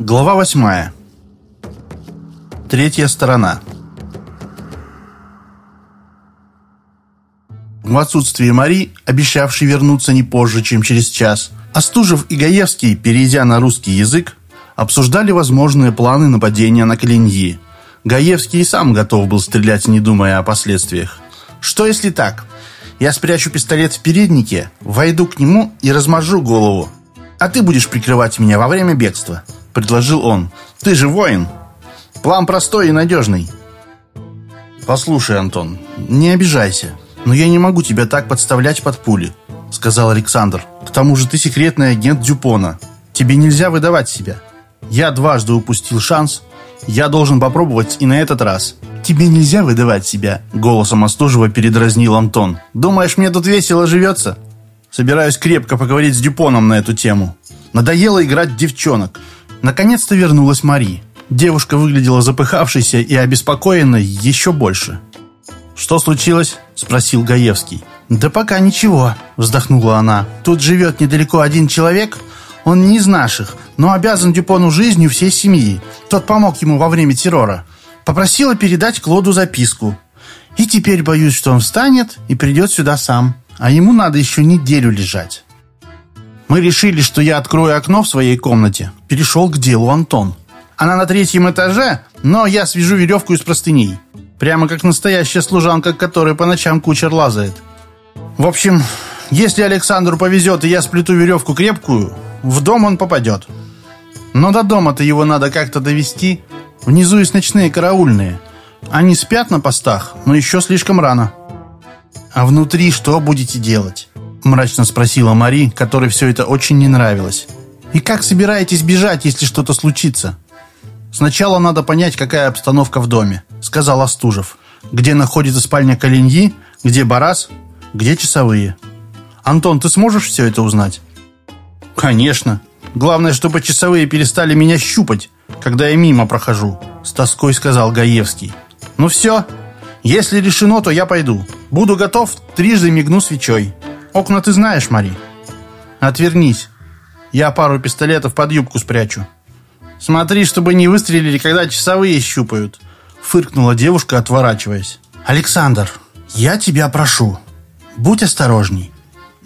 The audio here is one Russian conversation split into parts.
Глава восьмая. Третья сторона. В отсутствие Мари, обещавшей вернуться не позже, чем через час, Остужев и Гаевский, перейдя на русский язык, обсуждали возможные планы нападения на Калиньи. Гаевский и сам готов был стрелять, не думая о последствиях. «Что если так? Я спрячу пистолет в переднике, войду к нему и размажу голову. А ты будешь прикрывать меня во время бегства», — предложил он. «Ты же воин. План простой и надежный». «Послушай, Антон, не обижайся, но я не могу тебя так подставлять под пули», — сказал Александр. «К тому же ты секретный агент Дюпона. Тебе нельзя выдавать себя. Я дважды упустил шанс. Я должен попробовать и на этот раз». «Тебе нельзя выдавать себя», — голосом Остужева передразнил Антон. «Думаешь, мне тут весело живется?» «Собираюсь крепко поговорить с Дюпоном на эту тему. Надоело играть девчонок». Наконец-то вернулась Мари. Девушка выглядела запыхавшейся и обеспокоенной еще больше. «Что случилось?» – спросил Гаевский. «Да пока ничего», – вздохнула она. «Тут живет недалеко один человек. Он не из наших, но обязан Дюпону жизнью всей семьи. Тот помог ему во время террора. Попросила передать Клоду записку. И теперь боюсь, что он встанет и придет сюда сам. А ему надо еще неделю лежать». Мы решили, что я открою окно в своей комнате. Перешел к делу Антон. Она на третьем этаже, но я свяжу веревку из простыней. Прямо как настоящая служанка, которая по ночам кучер лазает. В общем, если Александру повезет, и я сплету веревку крепкую, в дом он попадет. Но до дома-то его надо как-то довести. Внизу есть ночные караульные. Они спят на постах, но еще слишком рано. А внутри что будете делать? Мрачно спросила Мари, которой все это очень не нравилось. И как собираетесь бежать, если что-то случится? Сначала надо понять, какая обстановка в доме сказал Остужев. «Где находится спальня Калиньи? Где Барас? Где часовые?» «Антон, ты сможешь все это узнать?» «Конечно. Главное, чтобы часовые перестали меня щупать, когда я мимо прохожу», с тоской сказал Гаевский. «Ну все. Если решено, то я пойду. Буду готов, трижды мигну свечой. Окна ты знаешь, Мари?» «Отвернись. Я пару пистолетов под юбку спрячу. Смотри, чтобы не выстрелили, когда часовые щупают фыркнула девушка, отворачиваясь. «Александр, я тебя прошу, будь осторожней.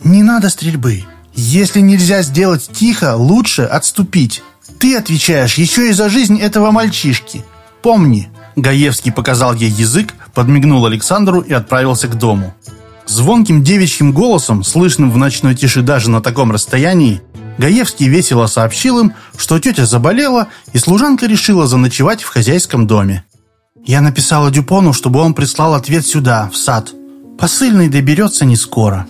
Не надо стрельбы. Если нельзя сделать тихо, лучше отступить. Ты отвечаешь еще и за жизнь этого мальчишки. Помни». Гаевский показал ей язык, подмигнул Александру и отправился к дому. Звонким девичьим голосом, слышным в ночной тиши даже на таком расстоянии, Гаевский весело сообщил им, что тетя заболела, и служанка решила заночевать в хозяйском доме. Я написала Дюпону, чтобы он прислал ответ сюда, в сад. Посыльный доберется не скоро.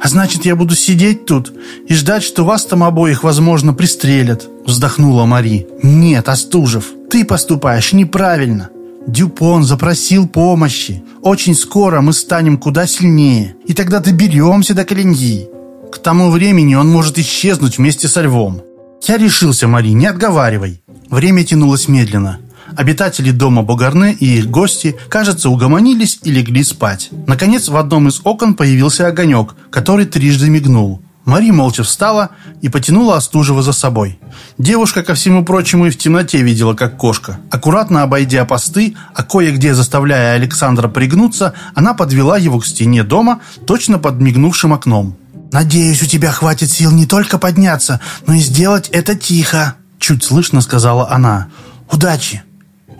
А значит, я буду сидеть тут и ждать, что вас там обоих, возможно, пристрелят», вздохнула Мари. «Нет, Остужев, ты поступаешь неправильно. Дюпон запросил помощи. Очень скоро мы станем куда сильнее, и тогда доберемся до Калиньи. К тому времени он может исчезнуть вместе со львом. Я решился, Мари, не отговаривай». Время тянулось медленно. Обитатели дома Бугарне и их гости, кажется, угомонились и легли спать. Наконец, в одном из окон появился огонек, который трижды мигнул. Мари молча встала и потянула Остужева за собой. Девушка, ко всему прочему, и в темноте видела, как кошка. Аккуратно обойдя посты, а кое-где заставляя Александра пригнуться, она подвела его к стене дома, точно под мигнувшим окном. «Надеюсь, у тебя хватит сил не только подняться, но и сделать это тихо», чуть слышно сказала она. «Удачи!»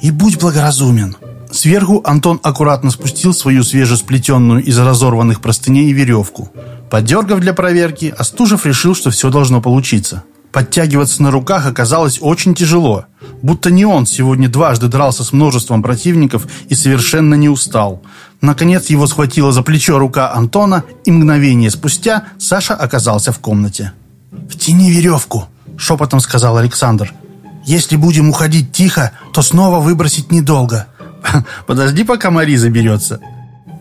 и будь благоразумен». Сверху Антон аккуратно спустил свою свежесплетенную из разорванных простыней веревку. Поддергав для проверки, Остужев решил, что все должно получиться. Подтягиваться на руках оказалось очень тяжело, будто не он сегодня дважды дрался с множеством противников и совершенно не устал. Наконец его схватила за плечо рука Антона, и мгновение спустя Саша оказался в комнате. «Втяни веревку», — шепотом сказал Александр. Если будем уходить тихо, то снова выбросить недолго. Подожди, пока Мари заберется.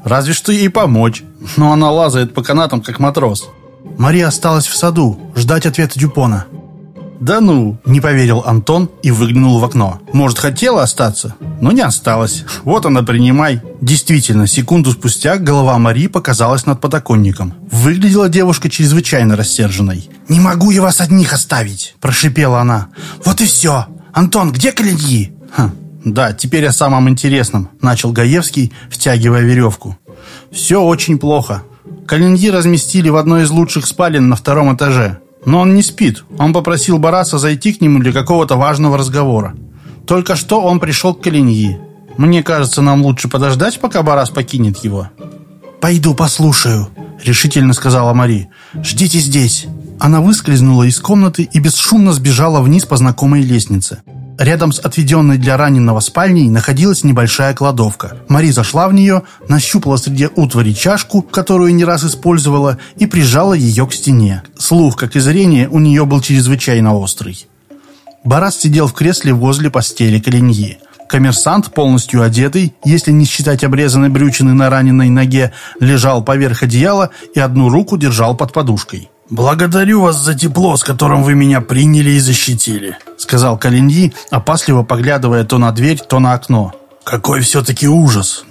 Разве что ей помочь. Но она лазает по канатам, как матрос. Мари осталась в саду, ждать ответа Дюпона. «Да ну!» – не поверил Антон и выглянул в окно. «Может, хотела остаться, но не осталась. Вот она, принимай». Действительно, секунду спустя голова Мари показалась над подоконником. Выглядела девушка чрезвычайно рассерженной. «Не могу я вас одних оставить!» – прошипела она. «Вот и все! Антон, где коллеги?» хм, «Да, теперь о самом интересном», – начал Гаевский, втягивая веревку. «Все очень плохо. Калиньи разместили в одной из лучших спален на втором этаже. Но он не спит. Он попросил Бараса зайти к нему для какого-то важного разговора. Только что он пришел к Калиньи. Мне кажется, нам лучше подождать, пока Барас покинет его. «Пойду послушаю», — решительно сказала Мари. «Ждите здесь». Она выскользнула из комнаты и бесшумно сбежала вниз по знакомой лестнице. Рядом с отведенной для раненого спальней находилась небольшая кладовка. Мари зашла в нее, нащупала среди утвари чашку, которую не раз использовала, и прижала ее к стене. Слух, как и зрение, у нее был чрезвычайно острый. Барас сидел в кресле возле постели Калиньи. Коммерсант, полностью одетый, если не считать обрезанной брючины на раненой ноге, лежал поверх одеяла и одну руку держал под подушкой. «Благодарю вас за тепло, с которым вы меня приняли и защитили», — сказал Калиньи, опасливо поглядывая то на дверь, то на окно. «Какой все-таки ужас!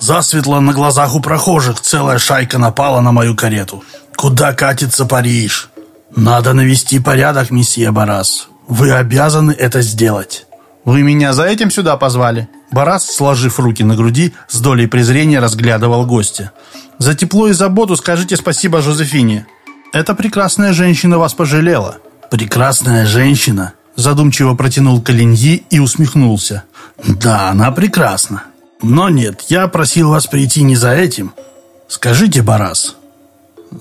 Засветло на глазах у прохожих целая шайка напала на мою карету. Куда катится Париж? Надо навести порядок, месье Барас. Вы обязаны это сделать». «Вы меня за этим сюда позвали?» Барас, сложив руки на груди, с долей презрения разглядывал гостя. «За тепло и заботу скажите спасибо Жозефине. Эта прекрасная женщина вас пожалела». «Прекрасная женщина?» Задумчиво протянул Калиньи и усмехнулся. «Да, она прекрасна. Но нет, я просил вас прийти не за этим. Скажите, Барас,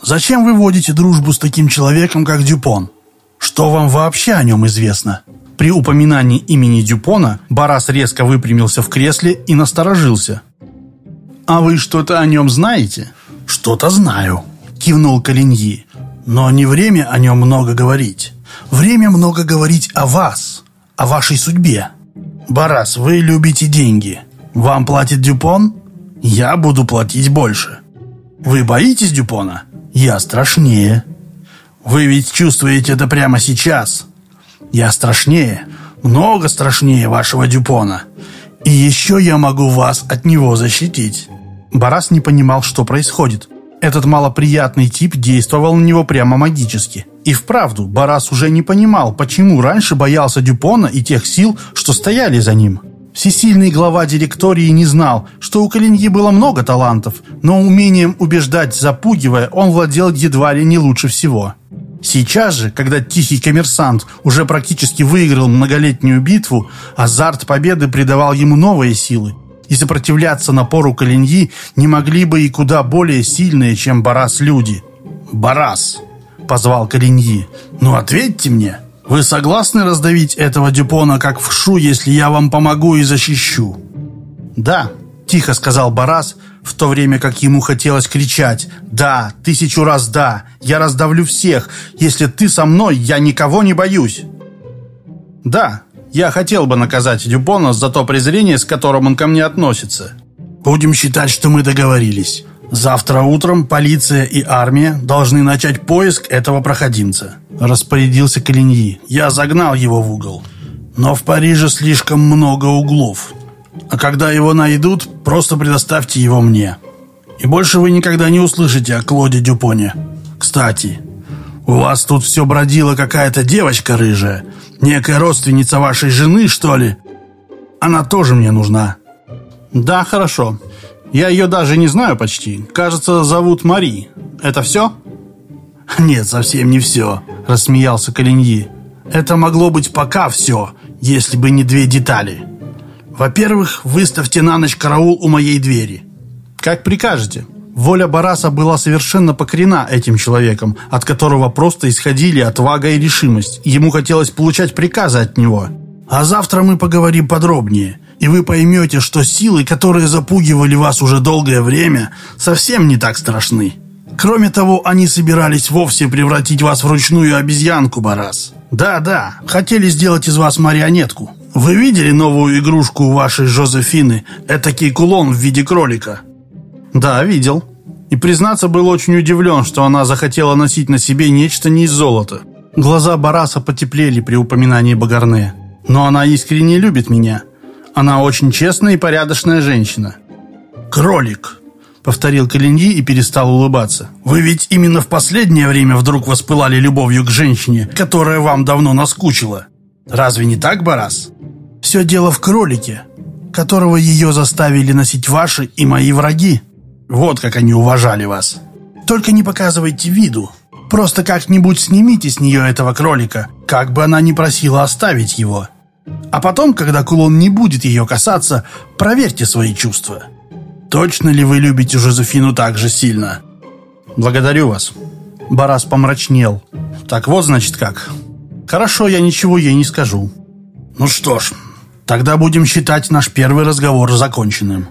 зачем вы водите дружбу с таким человеком, как Дюпон? Что вам вообще о нем известно?» При упоминании имени Дюпона Барас резко выпрямился в кресле и насторожился. «А вы что-то о нем знаете?» «Что-то знаю», — кивнул Калиньи. Но не время о нем много говорить. Время много говорить о вас, о вашей судьбе. Барас, вы любите деньги. Вам платит Дюпон? Я буду платить больше. Вы боитесь Дюпона? Я страшнее. Вы ведь чувствуете это прямо сейчас. Я страшнее, много страшнее вашего Дюпона. И еще я могу вас от него защитить. Барас не понимал, что происходит. Этот малоприятный тип действовал на него прямо магически. И вправду, Барас уже не понимал, почему раньше боялся Дюпона и тех сил, что стояли за ним. Всесильный глава директории не знал, что у Калиньи было много талантов, но умением убеждать, запугивая, он владел едва ли не лучше всего. Сейчас же, когда тихий коммерсант уже практически выиграл многолетнюю битву, азарт победы придавал ему новые силы и сопротивляться напору Калиньи не могли бы и куда более сильные, чем Барас люди. «Барас!» — позвал Калиньи. «Ну ответьте мне, вы согласны раздавить этого Дюпона как вшу, если я вам помогу и защищу?» «Да», — тихо сказал Барас, в то время как ему хотелось кричать «Да, тысячу раз да, я раздавлю всех, если ты со мной, я никого не боюсь». «Да, я хотел бы наказать Дюпона за то презрение, с которым он ко мне относится. Будем считать, что мы договорились. Завтра утром полиция и армия должны начать поиск этого проходимца. Распорядился Калиньи. Я загнал его в угол. Но в Париже слишком много углов. А когда его найдут, просто предоставьте его мне. И больше вы никогда не услышите о Клоде Дюпоне. Кстати, у вас тут все бродила какая-то девочка рыжая. Некая родственница вашей жены, что ли? Она тоже мне нужна». «Да, хорошо. Я ее даже не знаю почти. Кажется, зовут Мари. Это все?» «Нет, совсем не все», — рассмеялся Калиньи. «Это могло быть пока все, если бы не две детали. Во-первых, выставьте на ночь караул у моей двери». «Как прикажете». Воля Бараса была совершенно покорена этим человеком, от которого просто исходили отвага и решимость. Ему хотелось получать приказы от него. «А завтра мы поговорим подробнее, и вы поймете, что силы, которые запугивали вас уже долгое время, совсем не так страшны. Кроме того, они собирались вовсе превратить вас в ручную обезьянку, Барас. Да-да, хотели сделать из вас марионетку. Вы видели новую игрушку у вашей Жозефины? Этакий кулон в виде кролика?» «Да, видел. И, признаться, был очень удивлен, что она захотела носить на себе нечто не из золота. Глаза Бараса потеплели при упоминании Багарне. «Но она искренне любит меня. Она очень честная и порядочная женщина». «Кролик», — повторил Калиньи и перестал улыбаться. «Вы ведь именно в последнее время вдруг воспылали любовью к женщине, которая вам давно наскучила. Разве не так, Барас?» «Все дело в кролике, которого ее заставили носить ваши и мои враги. Вот как они уважали вас. Только не показывайте виду. Просто как-нибудь снимите с нее этого кролика, как бы она ни просила оставить его. А потом, когда кулон не будет ее касаться, проверьте свои чувства. Точно ли вы любите Жозефину так же сильно? Благодарю вас. Барас помрачнел. Так вот, значит, как. Хорошо, я ничего ей не скажу. Ну что ж, тогда будем считать наш первый разговор законченным.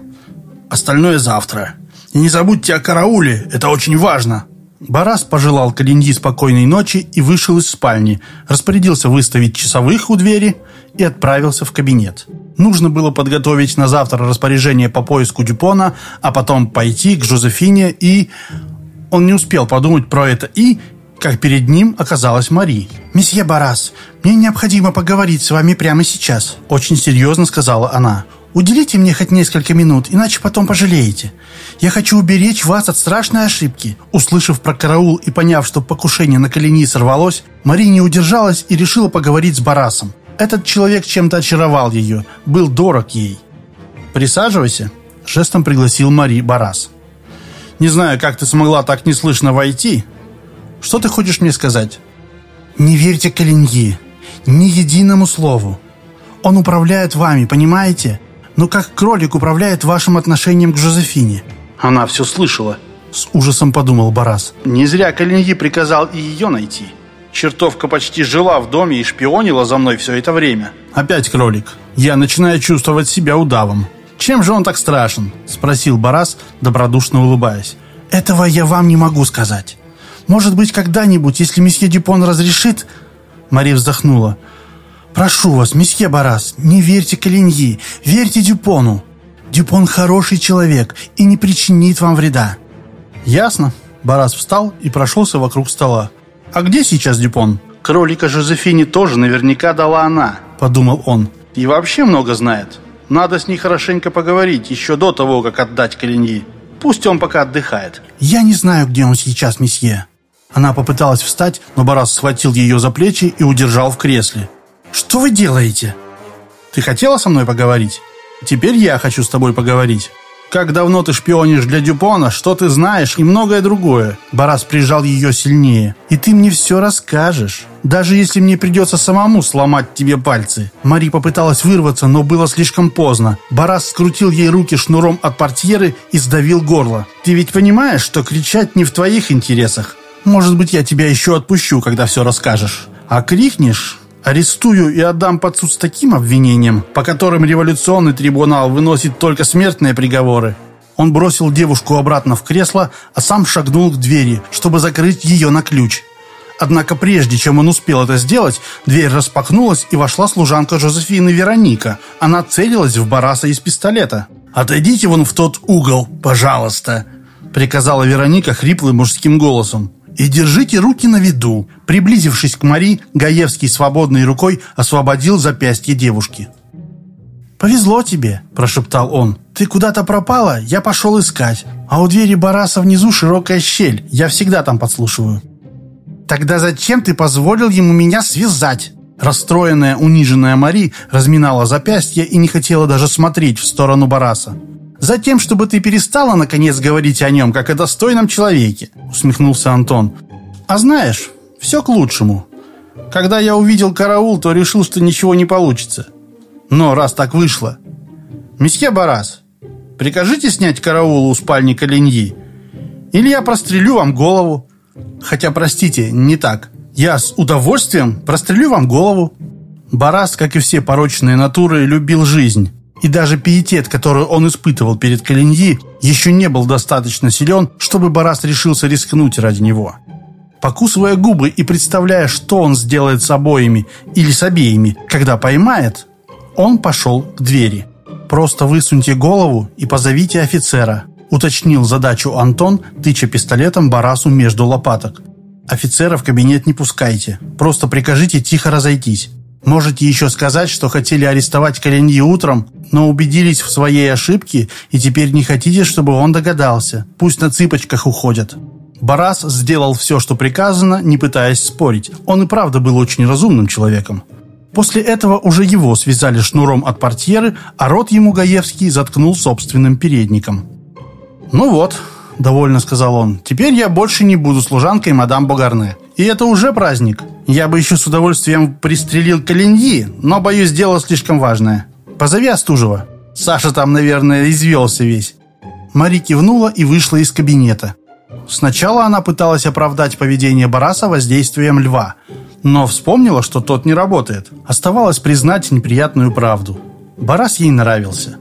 Остальное завтра. Не забудьте о карауле, это очень важно. Барас пожелал Калинди спокойной ночи и вышел из спальни, распорядился выставить часовых у двери и отправился в кабинет. Нужно было подготовить на завтра распоряжение по поиску Дюпона, а потом пойти к Жозефине и... Он не успел подумать про это и... Как перед ним оказалась Мари. «Месье Барас, мне необходимо поговорить с вами прямо сейчас», — очень серьезно сказала она. Уделите мне хоть несколько минут, иначе потом пожалеете. Я хочу уберечь вас от страшной ошибки». Услышав про караул и поняв, что покушение на колени сорвалось, Мари не удержалась и решила поговорить с Барасом. Этот человек чем-то очаровал ее, был дорог ей. «Присаживайся», — жестом пригласил Мари Барас. «Не знаю, как ты смогла так неслышно войти. Что ты хочешь мне сказать?» «Не верьте Калиньи, ни единому слову. Он управляет вами, понимаете? Но как кролик управляет вашим отношением к Жозефине?» «Она все слышала», — с ужасом подумал Барас. «Не зря Калиньи приказал и ее найти. Чертовка почти жила в доме и шпионила за мной все это время. Опять кролик. Я начинаю чувствовать себя удавом. Чем же он так страшен?» — спросил Барас, добродушно улыбаясь. «Этого я вам не могу сказать. Может быть, когда-нибудь, если месье Дюпон разрешит...» Мария вздохнула. Прошу вас, месье Барас, не верьте Калиньи, верьте Дюпону. Дюпон хороший человек и не причинит вам вреда». «Ясно». Барас встал и прошелся вокруг стола. «А где сейчас Дюпон?» «Кролика Жозефине тоже наверняка дала она», — подумал он. «И вообще много знает. Надо с ней хорошенько поговорить еще до того, как отдать Калиньи. Пусть он пока отдыхает». «Я не знаю, где он сейчас, месье». Она попыталась встать, но Барас схватил ее за плечи и удержал в кресле. Что вы делаете?» «Ты хотела со мной поговорить? Теперь я хочу с тобой поговорить. Как давно ты шпионишь для Дюпона, что ты знаешь и многое другое». Барас прижал ее сильнее. «И ты мне все расскажешь, даже если мне придется самому сломать тебе пальцы». Мари попыталась вырваться, но было слишком поздно. Барас скрутил ей руки шнуром от портьеры и сдавил горло. «Ты ведь понимаешь, что кричать не в твоих интересах? Может быть, я тебя еще отпущу, когда все расскажешь. А крикнешь, Арестую и отдам под суд с таким обвинением, по которым революционный трибунал выносит только смертные приговоры. Он бросил девушку обратно в кресло, а сам шагнул к двери, чтобы закрыть ее на ключ. Однако прежде, чем он успел это сделать, дверь распахнулась и вошла служанка Жозефины Вероника. Она целилась в Бараса из пистолета. «Отойдите вон в тот угол, пожалуйста», — приказала Вероника хриплым мужским голосом. И держите руки на виду. Приблизившись к Мари, Гаевский свободной рукой освободил запястье девушки. «Повезло тебе», – прошептал он. «Ты куда-то пропала, я пошел искать. А у двери Бараса внизу широкая щель, я всегда там подслушиваю». «Тогда зачем ты позволил ему меня связать?» Расстроенная, униженная Мари разминала запястье и не хотела даже смотреть в сторону Бараса. Затем, чтобы ты перестала, наконец, говорить о нем, как о достойном человеке», — усмехнулся Антон. «А знаешь, все к лучшему. Когда я увидел караул, то решил, что ничего не получится. Но раз так вышло... Месье Барас, прикажите снять караул у спальни Калиньи, или я прострелю вам голову. Хотя, простите, не так. Я с удовольствием прострелю вам голову». Барас, как и все порочные натуры, любил жизнь и даже пиетет, который он испытывал перед Калиньи, еще не был достаточно силен, чтобы Барас решился рискнуть ради него. Покусывая губы и представляя, что он сделает с обоими или с обеими, когда поймает, он пошел к двери. «Просто высуньте голову и позовите офицера», уточнил задачу Антон, тыча пистолетом Барасу между лопаток. Офицера в кабинет не пускайте. Просто прикажите тихо разойтись. Можете еще сказать, что хотели арестовать Калиньи утром, но убедились в своей ошибке и теперь не хотите, чтобы он догадался. Пусть на цыпочках уходят». Барас сделал все, что приказано, не пытаясь спорить. Он и правда был очень разумным человеком. После этого уже его связали шнуром от портьеры, а рот ему Гаевский заткнул собственным передником. «Ну вот», — довольно сказал он, — «теперь я больше не буду служанкой мадам Богарне. И это уже праздник. Я бы еще с удовольствием пристрелил Калиньи, но, боюсь, дело слишком важное. Позови Остужева. Саша там, наверное, извелся весь». Мари кивнула и вышла из кабинета. Сначала она пыталась оправдать поведение Бараса воздействием льва, но вспомнила, что тот не работает. Оставалось признать неприятную правду. Барас ей нравился.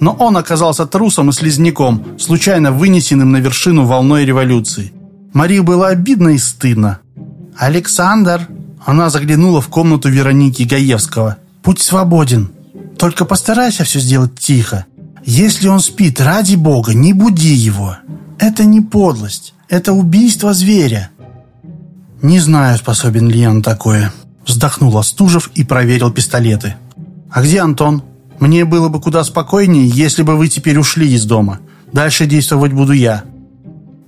Но он оказался трусом и слизняком, случайно вынесенным на вершину волной революции. Марии было обидно и стыдно. «Александр!» Она заглянула в комнату Вероники Гаевского. «Путь свободен. Только постарайся все сделать тихо. Если он спит, ради бога, не буди его. Это не подлость. Это убийство зверя». «Не знаю, способен ли я на такое», вздохнул Остужев и проверил пистолеты. «А где Антон? Мне было бы куда спокойнее, если бы вы теперь ушли из дома. Дальше действовать буду я».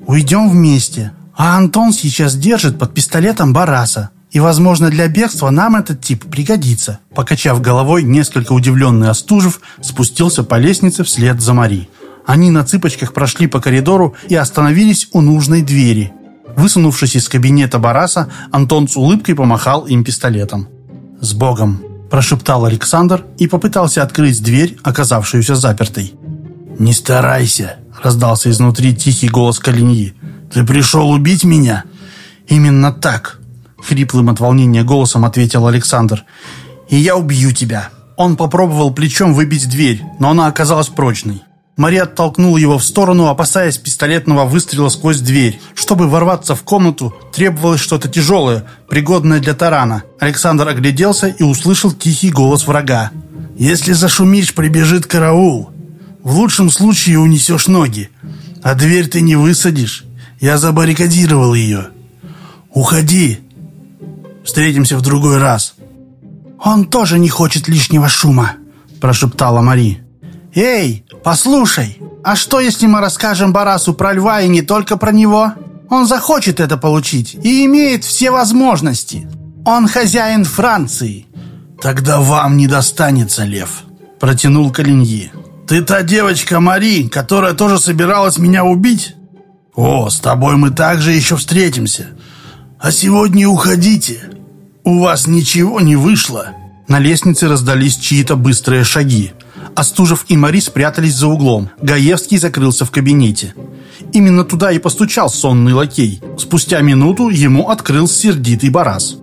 «Уйдем вместе. А Антон сейчас держит под пистолетом Бараса. И, возможно, для бегства нам этот тип пригодится». Покачав головой, несколько удивленный Остужев спустился по лестнице вслед за Мари. Они на цыпочках прошли по коридору и остановились у нужной двери. Высунувшись из кабинета Бараса, Антон с улыбкой помахал им пистолетом. «С Богом!» – прошептал Александр и попытался открыть дверь, оказавшуюся запертой. «Не старайся!» – раздался изнутри тихий голос Калиньи. «Ты пришел убить меня?» «Именно так!» – хриплым от волнения голосом ответил Александр. «И я убью тебя!» Он попробовал плечом выбить дверь, но она оказалась прочной. Мария оттолкнула его в сторону, опасаясь пистолетного выстрела сквозь дверь. Чтобы ворваться в комнату, требовалось что-то тяжелое, пригодное для тарана. Александр огляделся и услышал тихий голос врага. «Если зашумишь, прибежит караул. В лучшем случае унесешь ноги. А дверь ты не высадишь. Я забаррикадировал ее. Уходи. Встретимся в другой раз». «Он тоже не хочет лишнего шума», – прошептала Мари. «Эй, послушай, а что, если мы расскажем Барасу про льва и не только про него? Он захочет это получить и имеет все возможности. Он хозяин Франции». «Тогда вам не достанется, лев», — протянул Калиньи. «Ты та девочка Мари, которая тоже собиралась меня убить? О, с тобой мы также еще встретимся. А сегодня уходите. У вас ничего не вышло». На лестнице раздались чьи-то быстрые шаги. Остужев и Мари спрятались за углом. Гаевский закрылся в кабинете. Именно туда и постучал сонный лакей. Спустя минуту ему открыл сердитый барас.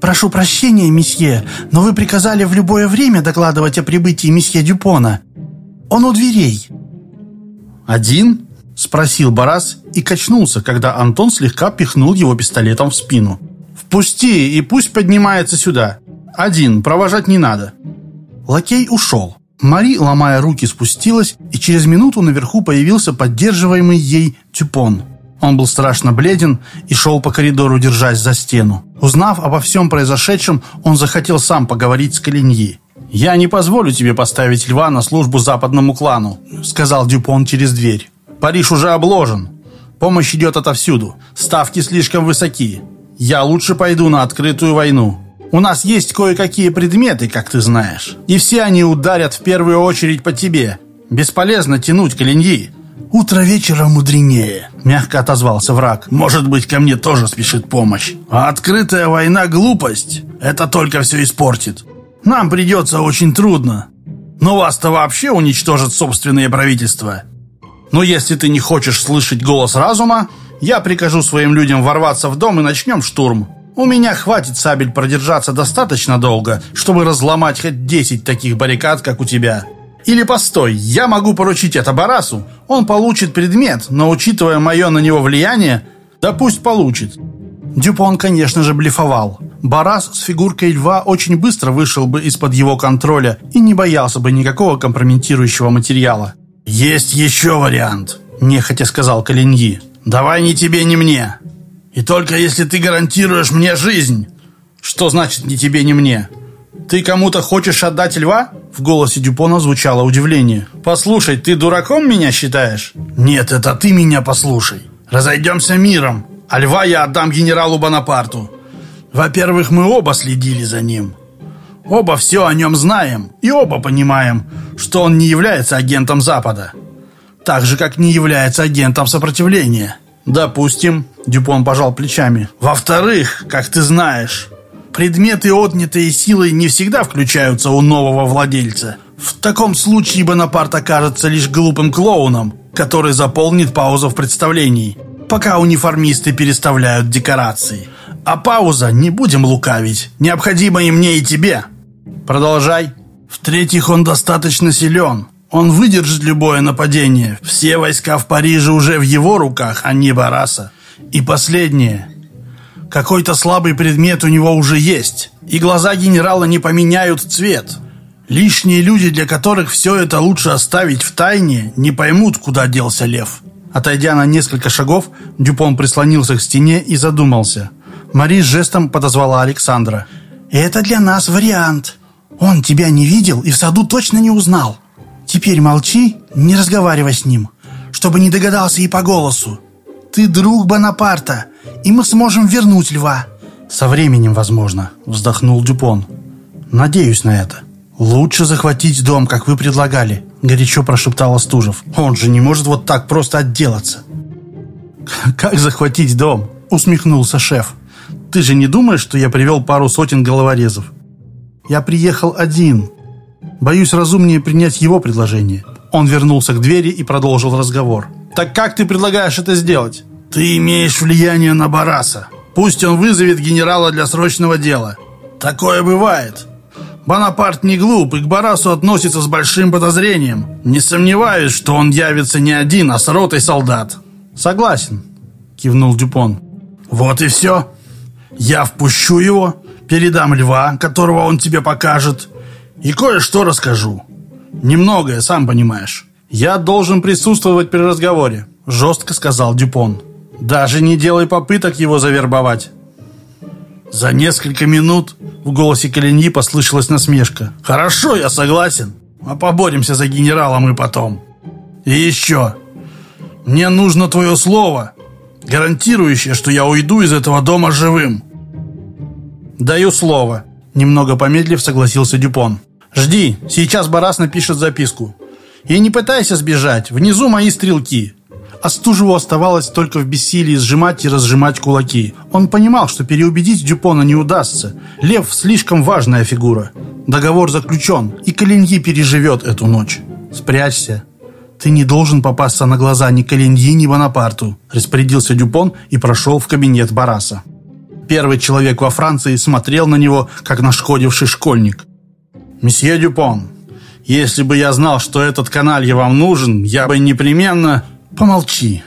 «Прошу прощения, месье, но вы приказали в любое время докладывать о прибытии месье Дюпона. Он у дверей». «Один?» – спросил Барас и качнулся, когда Антон слегка пихнул его пистолетом в спину. «Впусти и пусть поднимается сюда. Один, провожать не надо». Лакей ушел. Мари, ломая руки, спустилась, и через минуту наверху появился поддерживаемый ей Тюпон. Он был страшно бледен и шел по коридору, держась за стену. Узнав обо всем произошедшем, он захотел сам поговорить с Калиньи. «Я не позволю тебе поставить льва на службу западному клану», сказал Дюпон через дверь. «Париж уже обложен. Помощь идет отовсюду. Ставки слишком высоки. Я лучше пойду на открытую войну. У нас есть кое-какие предметы, как ты знаешь. И все они ударят в первую очередь по тебе. Бесполезно тянуть клиньи». «Утро вечера мудренее», — мягко отозвался враг. «Может быть, ко мне тоже спешит помощь. А открытая война — глупость. Это только все испортит. Нам придется очень трудно. Но вас-то вообще уничтожат собственные правительства. Но если ты не хочешь слышать голос разума, я прикажу своим людям ворваться в дом и начнем штурм. У меня хватит сабель продержаться достаточно долго, чтобы разломать хоть десять таких баррикад, как у тебя. Или постой, я могу поручить это Барасу. Он получит предмет, но учитывая мое на него влияние, да пусть получит. Дюпон, конечно же, блефовал. Барас с фигуркой льва очень быстро вышел бы из-под его контроля и не боялся бы никакого компрометирующего материала. «Есть еще вариант», – нехотя сказал Калиньи. «Давай ни тебе, ни мне. И только если ты гарантируешь мне жизнь. Что значит ни тебе, ни мне? Ты кому-то хочешь отдать льва? В голосе Дюпона звучало удивление. Послушай, ты дураком меня считаешь? Нет, это ты меня послушай. Разойдемся миром, а льва я отдам генералу Бонапарту. Во-первых, мы оба следили за ним. Оба все о нем знаем и оба понимаем, что он не является агентом Запада. Так же, как не является агентом сопротивления. Допустим, Дюпон пожал плечами. Во-вторых, как ты знаешь, предметы, отнятые силой, не всегда включаются у нового владельца. В таком случае Бонапарт окажется лишь глупым клоуном, который заполнит паузу в представлении, пока униформисты переставляют декорации. А пауза, не будем лукавить, необходима и мне, и тебе. Продолжай. В-третьих, он достаточно силен. Он выдержит любое нападение. Все войска в Париже уже в его руках, а не Бараса. И последнее. Какой-то слабый предмет у него уже есть. И глаза генерала не поменяют цвет. Лишние люди, для которых все это лучше оставить в тайне, не поймут, куда делся лев. Отойдя на несколько шагов, Дюпон прислонился к стене и задумался. Мари жестом подозвала Александра. «Это для нас вариант. Он тебя не видел и в саду точно не узнал. Теперь молчи, не разговаривай с ним, чтобы не догадался и по голосу. Ты друг Бонапарта, и мы сможем вернуть льва». «Со временем, возможно», — вздохнул Дюпон. «Надеюсь на это». «Лучше захватить дом, как вы предлагали», — горячо прошептал Остужев. «Он же не может вот так просто отделаться». «Как захватить дом?» — усмехнулся шеф. «Ты же не думаешь, что я привел пару сотен головорезов? Я приехал один. Боюсь, разумнее принять его предложение». Он вернулся к двери и продолжил разговор. «Так как ты предлагаешь это сделать?» «Ты имеешь влияние на Бараса. Пусть он вызовет генерала для срочного дела. Такое бывает. Бонапарт не глуп и к Барасу относится с большим подозрением. Не сомневаюсь, что он явится не один, а с ротой солдат». «Согласен», — кивнул Дюпон. «Вот и все. Я впущу его, передам льва, которого он тебе покажет, и кое-что расскажу. Немногое, сам понимаешь». «Я должен присутствовать при разговоре», — жестко сказал Дюпон. «Даже не делай попыток его завербовать». За несколько минут в голосе Калиньи послышалась насмешка. «Хорошо, я согласен. А поборемся за генералом и потом. И еще. Мне нужно твое слово, гарантирующее, что я уйду из этого дома живым». «Даю слово», — немного помедлив согласился Дюпон. «Жди, сейчас Барас напишет записку. И не пытайся сбежать, внизу мои стрелки. Остужеву оставалось только в бессилии сжимать и разжимать кулаки. Он понимал, что переубедить Дюпона не удастся. Лев слишком важная фигура. Договор заключен, и Калиньи переживет эту ночь. «Спрячься. Ты не должен попасться на глаза ни Калиньи, ни Бонапарту», распорядился Дюпон и прошел в кабинет Бараса. Первый человек во Франции смотрел на него, как нашкодивший школьник. «Месье Дюпон, если бы я знал, что этот каналья вам нужен, я бы непременно...» «Помолчи».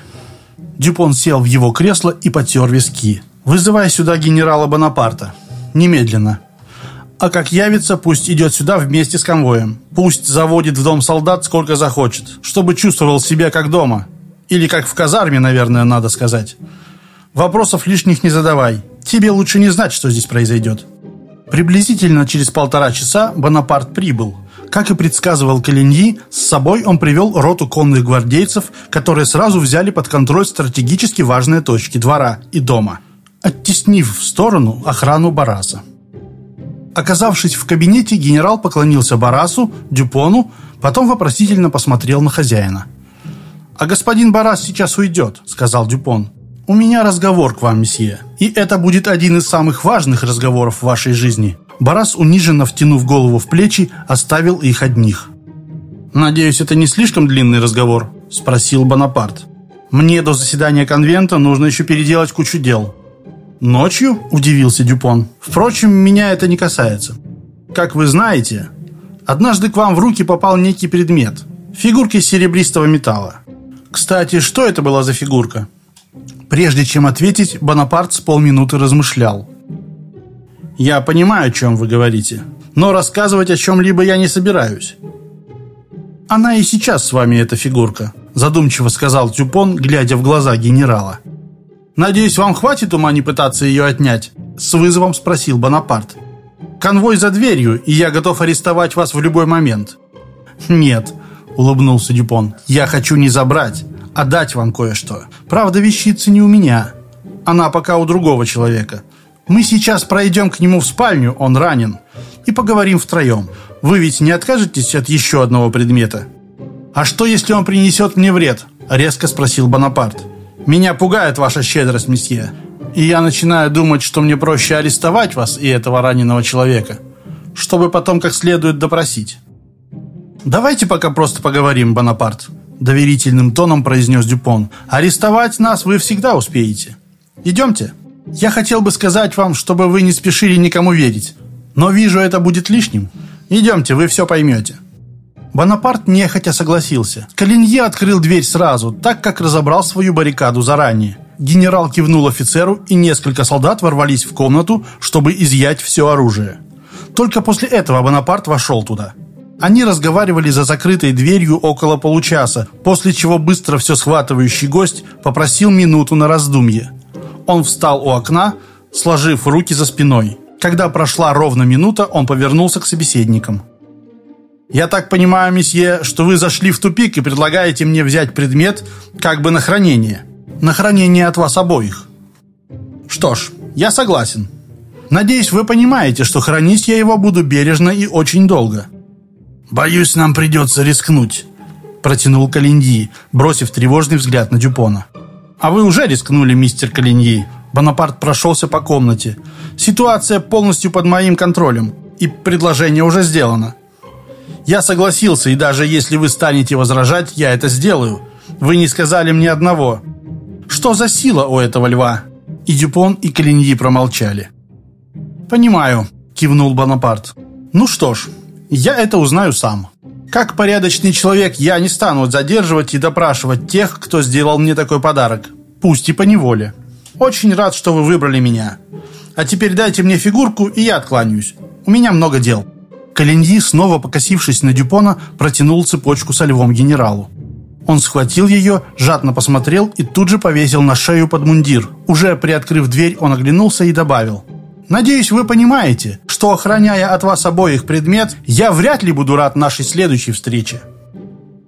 Дюпон сел в его кресло и потер виски. «Вызывай сюда генерала Бонапарта. Немедленно. А как явится, пусть идет сюда вместе с конвоем. Пусть заводит в дом солдат сколько захочет, чтобы чувствовал себя как дома. Или как в казарме, наверное, надо сказать. Вопросов лишних не задавай. Тебе лучше не знать, что здесь произойдет». Приблизительно через полтора часа Бонапарт прибыл – как и предсказывал Калиньи, с собой он привел роту конных гвардейцев, которые сразу взяли под контроль стратегически важные точки двора и дома, оттеснив в сторону охрану Бараса. Оказавшись в кабинете, генерал поклонился Барасу, Дюпону, потом вопросительно посмотрел на хозяина. «А господин Барас сейчас уйдет», — сказал Дюпон. «У меня разговор к вам, месье, и это будет один из самых важных разговоров в вашей жизни. Барас, униженно втянув голову в плечи, оставил их одних. «Надеюсь, это не слишком длинный разговор?» – спросил Бонапарт. «Мне до заседания конвента нужно еще переделать кучу дел». «Ночью?» – удивился Дюпон. «Впрочем, меня это не касается. Как вы знаете, однажды к вам в руки попал некий предмет – фигурки серебристого металла. Кстати, что это была за фигурка?» Прежде чем ответить, Бонапарт с полминуты размышлял. Я понимаю, о чем вы говорите, но рассказывать о чем-либо я не собираюсь. Она и сейчас с вами, эта фигурка, задумчиво сказал Тюпон, глядя в глаза генерала. «Надеюсь, вам хватит ума не пытаться ее отнять?» С вызовом спросил Бонапарт. «Конвой за дверью, и я готов арестовать вас в любой момент». «Нет», — улыбнулся Дюпон, — «я хочу не забрать, а дать вам кое-что. Правда, вещица не у меня. Она пока у другого человека. Мы сейчас пройдем к нему в спальню, он ранен, и поговорим втроем. Вы ведь не откажетесь от еще одного предмета?» «А что, если он принесет мне вред?» — резко спросил Бонапарт. «Меня пугает ваша щедрость, месье, и я начинаю думать, что мне проще арестовать вас и этого раненого человека, чтобы потом как следует допросить». «Давайте пока просто поговорим, Бонапарт», — доверительным тоном произнес Дюпон. «Арестовать нас вы всегда успеете. Идемте. Я хотел бы сказать вам, чтобы вы не спешили никому верить, но вижу, это будет лишним. Идемте, вы все поймете». Бонапарт нехотя согласился. Калинье открыл дверь сразу, так как разобрал свою баррикаду заранее. Генерал кивнул офицеру, и несколько солдат ворвались в комнату, чтобы изъять все оружие. Только после этого Бонапарт вошел туда. Они разговаривали за закрытой дверью около получаса, после чего быстро все схватывающий гость попросил минуту на раздумье. Он встал у окна, сложив руки за спиной. Когда прошла ровно минута, он повернулся к собеседникам. «Я так понимаю, месье, что вы зашли в тупик и предлагаете мне взять предмет как бы на хранение. На хранение от вас обоих». «Что ж, я согласен. Надеюсь, вы понимаете, что хранить я его буду бережно и очень долго». «Боюсь, нам придется рискнуть», — протянул Калиньи, бросив тревожный взгляд на Дюпона. «А вы уже рискнули, мистер Калиньи». Бонапарт прошелся по комнате. «Ситуация полностью под моим контролем, и предложение уже сделано. Я согласился, и даже если вы станете возражать, я это сделаю. Вы не сказали мне одного. Что за сила у этого льва?» И Дюпон, и Калиньи промолчали. «Понимаю», — кивнул Бонапарт. «Ну что ж, я это узнаю сам. Как порядочный человек, я не стану задерживать и допрашивать тех, кто сделал мне такой подарок. Пусть и по неволе. Очень рад, что вы выбрали меня. А теперь дайте мне фигурку, и я откланяюсь. У меня много дел». Калиньи, снова покосившись на Дюпона, протянул цепочку со львом генералу. Он схватил ее, жадно посмотрел и тут же повесил на шею под мундир. Уже приоткрыв дверь, он оглянулся и добавил. «Надеюсь, вы понимаете, что, охраняя от вас обоих предмет, я вряд ли буду рад нашей следующей встрече».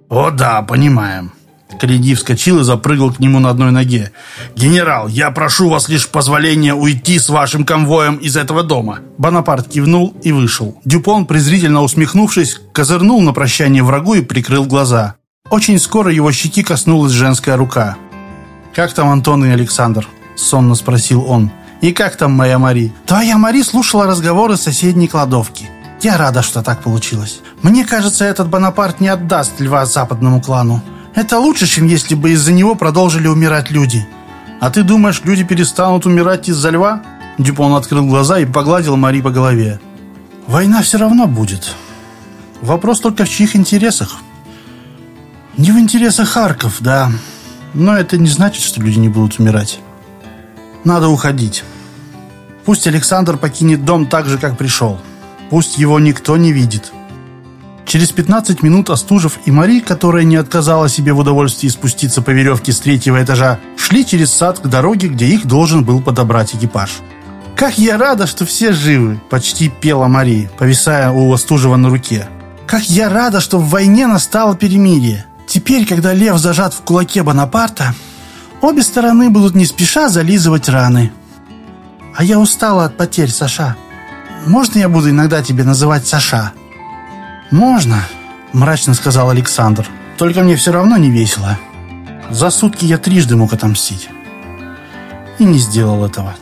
«О да, понимаем». Калиньи вскочил и запрыгал к нему на одной ноге. «Генерал, я прошу вас лишь позволения уйти с вашим конвоем из этого дома». Бонапарт кивнул и вышел. Дюпон, презрительно усмехнувшись, козырнул на прощание врагу и прикрыл глаза. Очень скоро его щеки коснулась женская рука. «Как там Антон и Александр?» – сонно спросил он. «И как там моя Мари?» «Твоя Мари слушала разговоры соседней кладовки. Я рада, что так получилось. Мне кажется, этот Бонапарт не отдаст льва западному клану. Это лучше, чем если бы из-за него продолжили умирать люди. А ты думаешь, люди перестанут умирать из-за льва? Дюпон открыл глаза и погладил Мари по голове. Война все равно будет. Вопрос только в чьих интересах. Не в интересах Харков, да. Но это не значит, что люди не будут умирать. Надо уходить. Пусть Александр покинет дом так же, как пришел. Пусть его никто не видит. Через 15 минут Остужев и Мари, которая не отказала себе в удовольствии спуститься по веревке с третьего этажа, шли через сад к дороге, где их должен был подобрать экипаж. «Как я рада, что все живы!» – почти пела Мари, повисая у Остужева на руке. «Как я рада, что в войне настало перемирие! Теперь, когда лев зажат в кулаке Бонапарта, обе стороны будут не спеша зализывать раны. А я устала от потерь, Саша. Можно я буду иногда тебе называть Саша?» «Можно», — мрачно сказал Александр. «Только мне все равно не весело. За сутки я трижды мог отомстить. И не сделал этого».